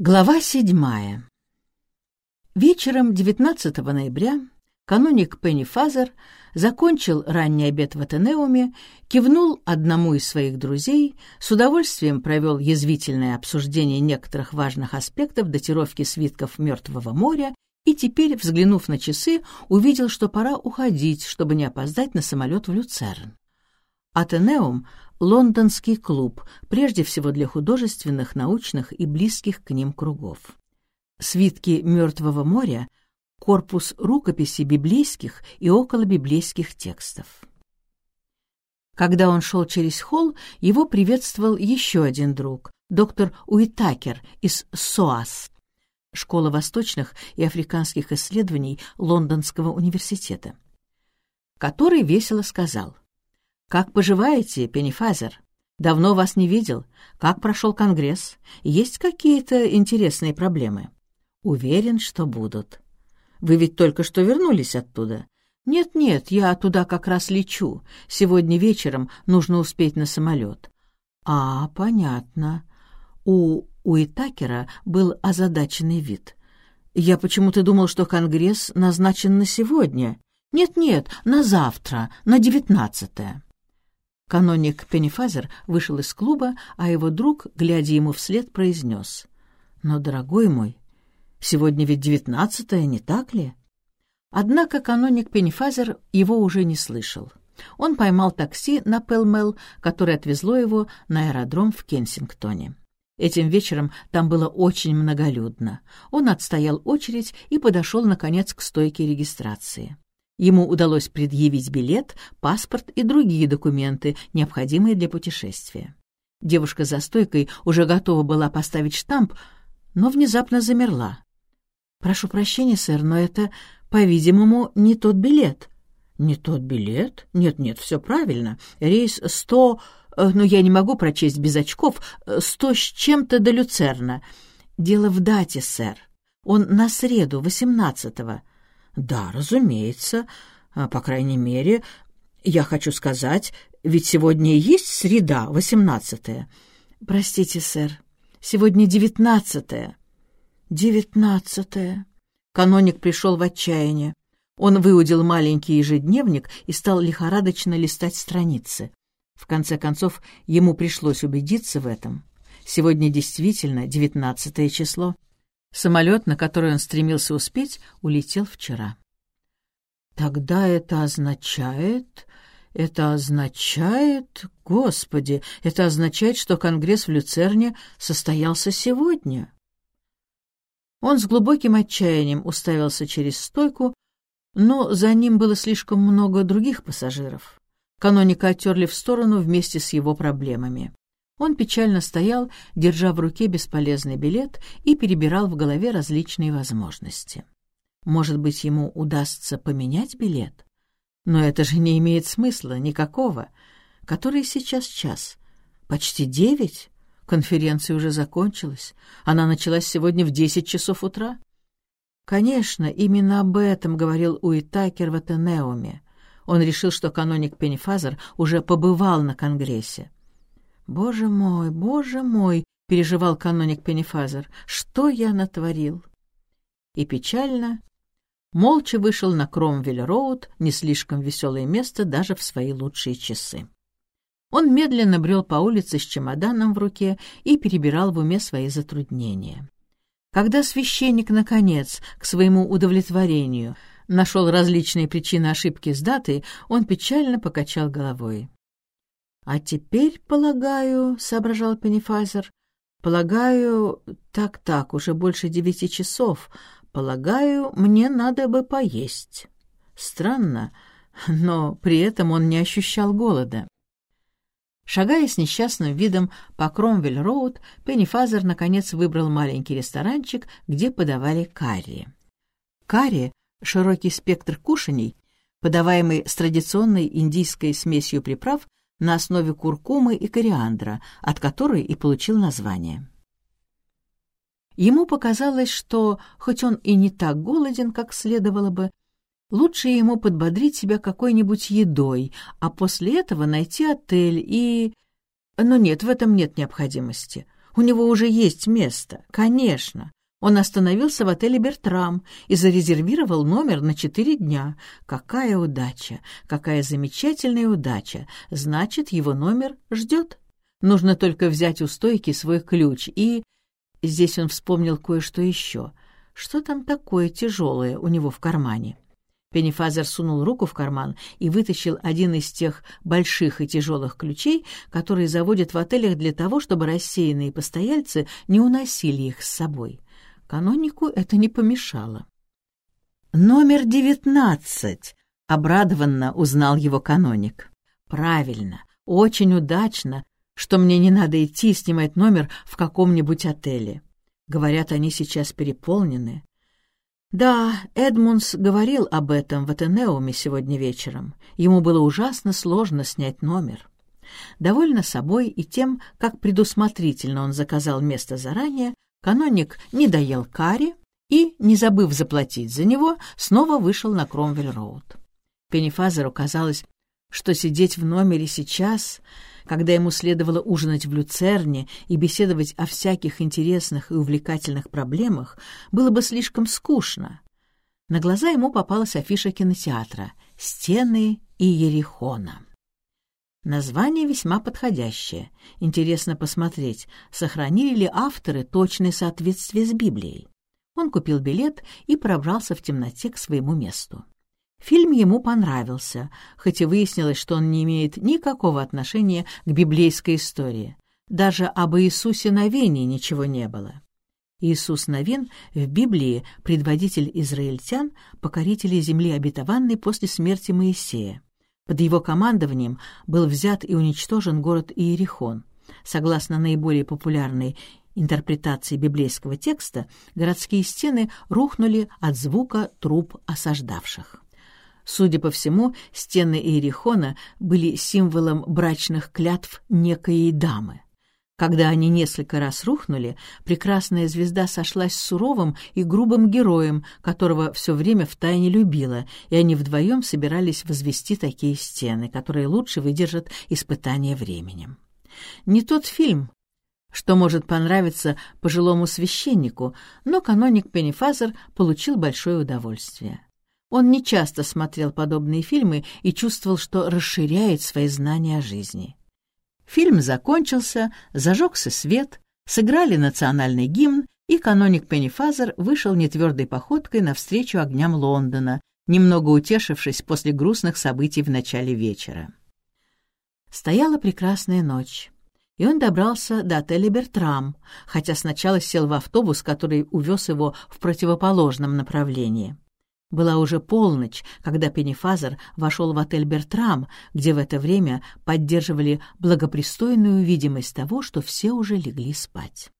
Глава седьмая. Вечером 19 ноября каноник Пенни Фазер закончил ранний обед в Атенеуме, кивнул одному из своих друзей, с удовольствием провел язвительное обсуждение некоторых важных аспектов датировки свитков Мертвого моря и теперь, взглянув на часы, увидел, что пора уходить, чтобы не опоздать на самолет в Люцерн. Атенеум — лондонский клуб, прежде всего для художественных, научных и близких к ним кругов. Свитки «Мертвого моря» — корпус рукописей библейских и околобиблейских текстов. Когда он шел через холл, его приветствовал еще один друг, доктор Уитакер из СОАС, Школа восточных и африканских исследований Лондонского университета, который весело сказал — «Как поживаете, Пеннифазер? Давно вас не видел. Как прошел Конгресс? Есть какие-то интересные проблемы?» «Уверен, что будут». «Вы ведь только что вернулись оттуда?» «Нет-нет, я туда как раз лечу. Сегодня вечером нужно успеть на самолет». «А, понятно». У Уитакера был озадаченный вид. «Я почему-то думал, что Конгресс назначен на сегодня. Нет-нет, на завтра, на девятнадцатое». Каноник Пеннифазер вышел из клуба, а его друг, глядя ему вслед, произнес. «Но, дорогой мой, сегодня ведь девятнадцатое, не так ли?» Однако каноник Пеннифазер его уже не слышал. Он поймал такси на Пелмел, которое отвезло его на аэродром в Кенсингтоне. Этим вечером там было очень многолюдно. Он отстоял очередь и подошел, наконец, к стойке регистрации. Ему удалось предъявить билет, паспорт и другие документы, необходимые для путешествия. Девушка за стойкой уже готова была поставить штамп, но внезапно замерла. «Прошу прощения, сэр, но это, по-видимому, не тот билет». «Не тот билет? Нет-нет, все правильно. Рейс сто... Э, ну, я не могу прочесть без очков. Сто с чем-то до Люцерна. Дело в дате, сэр. Он на среду, восемнадцатого. «Да, разумеется. А, по крайней мере, я хочу сказать, ведь сегодня есть среда, восемнадцатая». «Простите, сэр, сегодня девятнадцатая». «Девятнадцатая». Каноник пришел в отчаяние. Он выудил маленький ежедневник и стал лихорадочно листать страницы. В конце концов, ему пришлось убедиться в этом. Сегодня действительно девятнадцатое число. Самолет, на который он стремился успеть, улетел вчера. Тогда это означает... Это означает... Господи, это означает, что Конгресс в Люцерне состоялся сегодня. Он с глубоким отчаянием уставился через стойку, но за ним было слишком много других пассажиров. Каноника оттерли в сторону вместе с его проблемами. Он печально стоял, держа в руке бесполезный билет и перебирал в голове различные возможности. Может быть, ему удастся поменять билет? Но это же не имеет смысла никакого. Который сейчас час? Почти девять? Конференция уже закончилась. Она началась сегодня в десять часов утра. Конечно, именно об этом говорил Уитакер в Атенеуме. Он решил, что каноник Пеннифазер уже побывал на Конгрессе. «Боже мой, боже мой!» — переживал каноник Пеннифазер. «Что я натворил?» И печально, молча вышел на Кромвель-Роуд, не слишком веселое место даже в свои лучшие часы. Он медленно брел по улице с чемоданом в руке и перебирал в уме свои затруднения. Когда священник, наконец, к своему удовлетворению, нашел различные причины ошибки с датой, он печально покачал головой. «А теперь, полагаю, — соображал Пеннифайзер, — полагаю, так-так, уже больше девяти часов, полагаю, мне надо бы поесть». Странно, но при этом он не ощущал голода. Шагая с несчастным видом по Кромвель-Роуд, Пеннифазер наконец выбрал маленький ресторанчик, где подавали карри. Карри — широкий спектр кушаний, подаваемый с традиционной индийской смесью приправ, на основе куркумы и кориандра, от которой и получил название. Ему показалось, что, хоть он и не так голоден, как следовало бы, лучше ему подбодрить себя какой-нибудь едой, а после этого найти отель и... Но нет, в этом нет необходимости. У него уже есть место, конечно. Он остановился в отеле «Бертрам» и зарезервировал номер на четыре дня. Какая удача! Какая замечательная удача! Значит, его номер ждет. Нужно только взять у стойки свой ключ и... Здесь он вспомнил кое-что еще. Что там такое тяжелое у него в кармане? Пеннифазер сунул руку в карман и вытащил один из тех больших и тяжелых ключей, которые заводят в отелях для того, чтобы рассеянные постояльцы не уносили их с собой. Канонику это не помешало. «Номер девятнадцать!» — обрадованно узнал его каноник. «Правильно, очень удачно, что мне не надо идти снимать номер в каком-нибудь отеле. Говорят, они сейчас переполнены». Да, Эдмунс говорил об этом в Атенеуме сегодня вечером. Ему было ужасно сложно снять номер. Довольно собой и тем, как предусмотрительно он заказал место заранее, Каноник не доел карри и, не забыв заплатить за него, снова вышел на Кромвель-роуд. Пеннифазеру казалось, что сидеть в номере сейчас, когда ему следовало ужинать в Люцерне и беседовать о всяких интересных и увлекательных проблемах, было бы слишком скучно. На глаза ему попалась афиша кинотеатра «Стены и Ерихона». Название весьма подходящее. Интересно посмотреть, сохранили ли авторы точное соответствие с Библией. Он купил билет и пробрался в темноте к своему месту. Фильм ему понравился, хоть и выяснилось, что он не имеет никакого отношения к библейской истории. Даже об Иисусе Новине ничего не было. Иисус Новин в Библии — предводитель израильтян, покорители земли обетованной после смерти Моисея. Под его командованием был взят и уничтожен город Иерихон. Согласно наиболее популярной интерпретации библейского текста, городские стены рухнули от звука труп осаждавших. Судя по всему, стены Иерихона были символом брачных клятв некой дамы. Когда они несколько раз рухнули, прекрасная звезда сошлась с суровым и грубым героем, которого все время втайне любила, и они вдвоем собирались возвести такие стены, которые лучше выдержат испытания временем. Не тот фильм, что может понравиться пожилому священнику, но каноник Пеннифазер получил большое удовольствие. Он нечасто смотрел подобные фильмы и чувствовал, что расширяет свои знания о жизни. Фильм закончился, зажегся свет, сыграли национальный гимн, и каноник Пеннифазер вышел нетвердой походкой навстречу огням Лондона, немного утешившись после грустных событий в начале вечера. Стояла прекрасная ночь, и он добрался до отеля «Бертрам», хотя сначала сел в автобус, который увез его в противоположном направлении. Была уже полночь, когда Пеннифазер вошел в отель «Бертрам», где в это время поддерживали благопристойную видимость того, что все уже легли спать.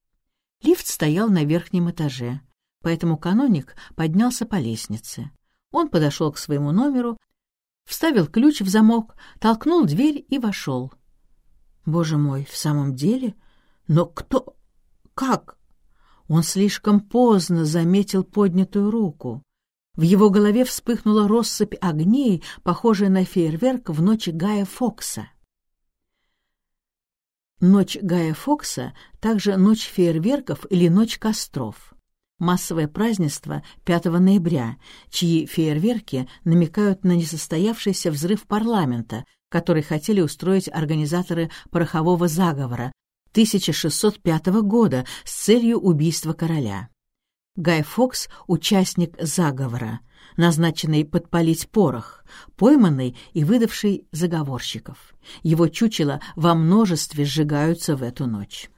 Лифт стоял на верхнем этаже, поэтому каноник поднялся по лестнице. Он подошел к своему номеру, вставил ключ в замок, толкнул дверь и вошел. Боже мой, в самом деле? Но кто... Как? Он слишком поздно заметил поднятую руку. В его голове вспыхнула россыпь огней, похожая на фейерверк в ночь Гая Фокса. Ночь Гая Фокса — также ночь фейерверков или ночь костров. Массовое празднество 5 ноября, чьи фейерверки намекают на несостоявшийся взрыв парламента, который хотели устроить организаторы порохового заговора 1605 года с целью убийства короля. Гай Фокс — участник заговора, назначенный подпалить порох, пойманный и выдавший заговорщиков. Его чучела во множестве сжигаются в эту ночь.